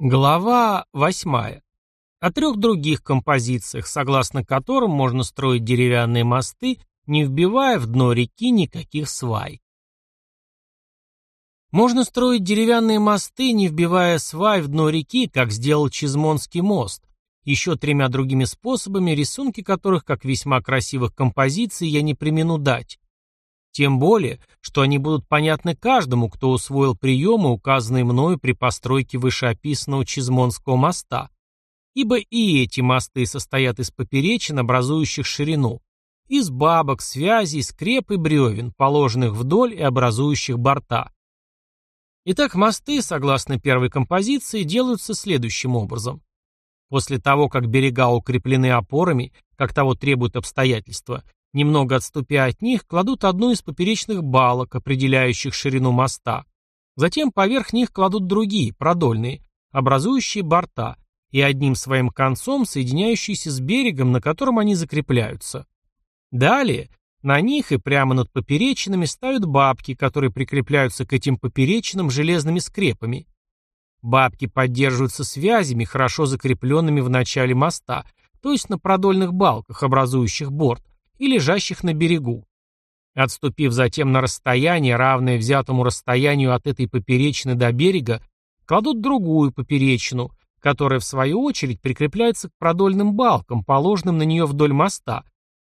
Глава 8. О трех других композициях, согласно которым можно строить деревянные мосты, не вбивая в дно реки никаких свай. Можно строить деревянные мосты, не вбивая свай в дно реки, как сделал Чизмонский мост, еще тремя другими способами, рисунки которых, как весьма красивых композиций, я не примену дать. Тем более, что они будут понятны каждому, кто усвоил приемы, указанные мною при постройке вышеописанного Чизмонского моста. Ибо и эти мосты состоят из поперечин, образующих ширину, из бабок, связей, скреп и бревен, положенных вдоль и образующих борта. Итак, мосты, согласно первой композиции, делаются следующим образом. После того, как берега укреплены опорами, как того требуют обстоятельства, Немного отступя от них, кладут одну из поперечных балок, определяющих ширину моста. Затем поверх них кладут другие, продольные, образующие борта, и одним своим концом соединяющиеся с берегом, на котором они закрепляются. Далее на них и прямо над поперечинами ставят бабки, которые прикрепляются к этим поперечинам железными скрепами. Бабки поддерживаются связями, хорошо закрепленными в начале моста, то есть на продольных балках, образующих борт, и лежащих на берегу. Отступив затем на расстояние, равное взятому расстоянию от этой поперечины до берега, кладут другую поперечину, которая в свою очередь прикрепляется к продольным балкам, положенным на нее вдоль моста,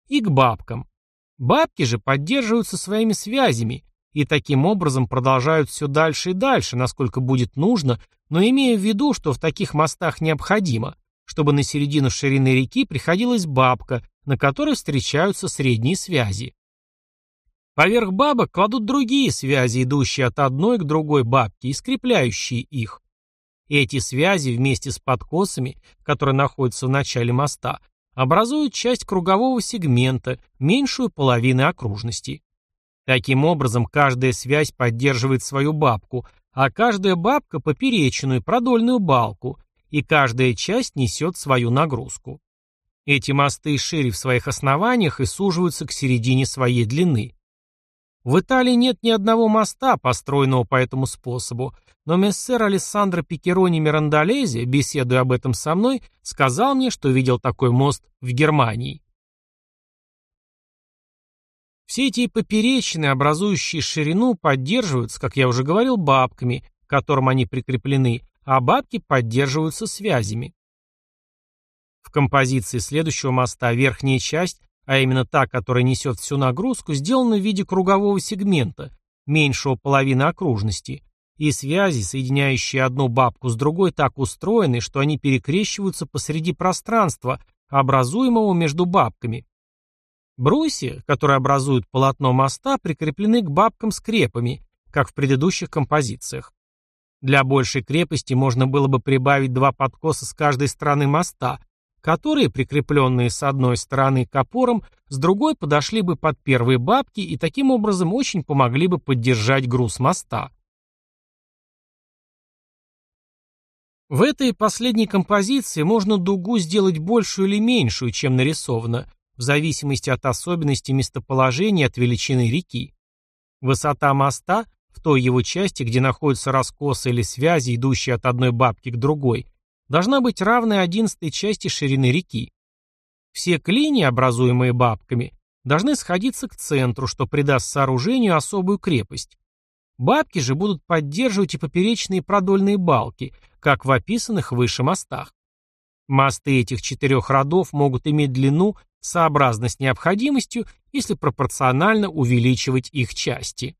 и к бабкам. Бабки же поддерживаются своими связями и таким образом продолжают все дальше и дальше, насколько будет нужно, но имея в виду, что в таких мостах необходимо, чтобы на середину ширины реки приходилась бабка, на которой встречаются средние связи. Поверх бабок кладут другие связи, идущие от одной к другой бабке и скрепляющие их. Эти связи вместе с подкосами, которые находятся в начале моста, образуют часть кругового сегмента, меньшую половины окружности. Таким образом, каждая связь поддерживает свою бабку, а каждая бабка – поперечную продольную балку, и каждая часть несет свою нагрузку. Эти мосты шире в своих основаниях и суживаются к середине своей длины. В Италии нет ни одного моста, построенного по этому способу, но мессер Алессандро Пикерони Мирандолези, беседуя об этом со мной, сказал мне, что видел такой мост в Германии. Все эти поперечины, образующие ширину, поддерживаются, как я уже говорил, бабками, к которым они прикреплены, а бабки поддерживаются связями. В композиции следующего моста верхняя часть, а именно та, которая несет всю нагрузку, сделана в виде кругового сегмента, меньшего половины окружности, и связи, соединяющие одну бабку с другой, так устроены, что они перекрещиваются посреди пространства, образуемого между бабками. Брусья, которые образуют полотно моста, прикреплены к бабкам скрепами, как в предыдущих композициях. Для большей крепости можно было бы прибавить два подкоса с каждой стороны моста, которые, прикрепленные с одной стороны к опорам, с другой подошли бы под первые бабки и таким образом очень помогли бы поддержать груз моста. В этой последней композиции можно дугу сделать большую или меньшую, чем нарисовано, в зависимости от особенностей местоположения от величины реки. Высота моста в той его части, где находятся раскосы или связи, идущие от одной бабки к другой, должна быть равной одиннадцатой части ширины реки. Все клини, образуемые бабками, должны сходиться к центру, что придаст сооружению особую крепость. Бабки же будут поддерживать и поперечные продольные балки, как в описанных выше мостах. Мосты этих четырех родов могут иметь длину сообразно с необходимостью, если пропорционально увеличивать их части.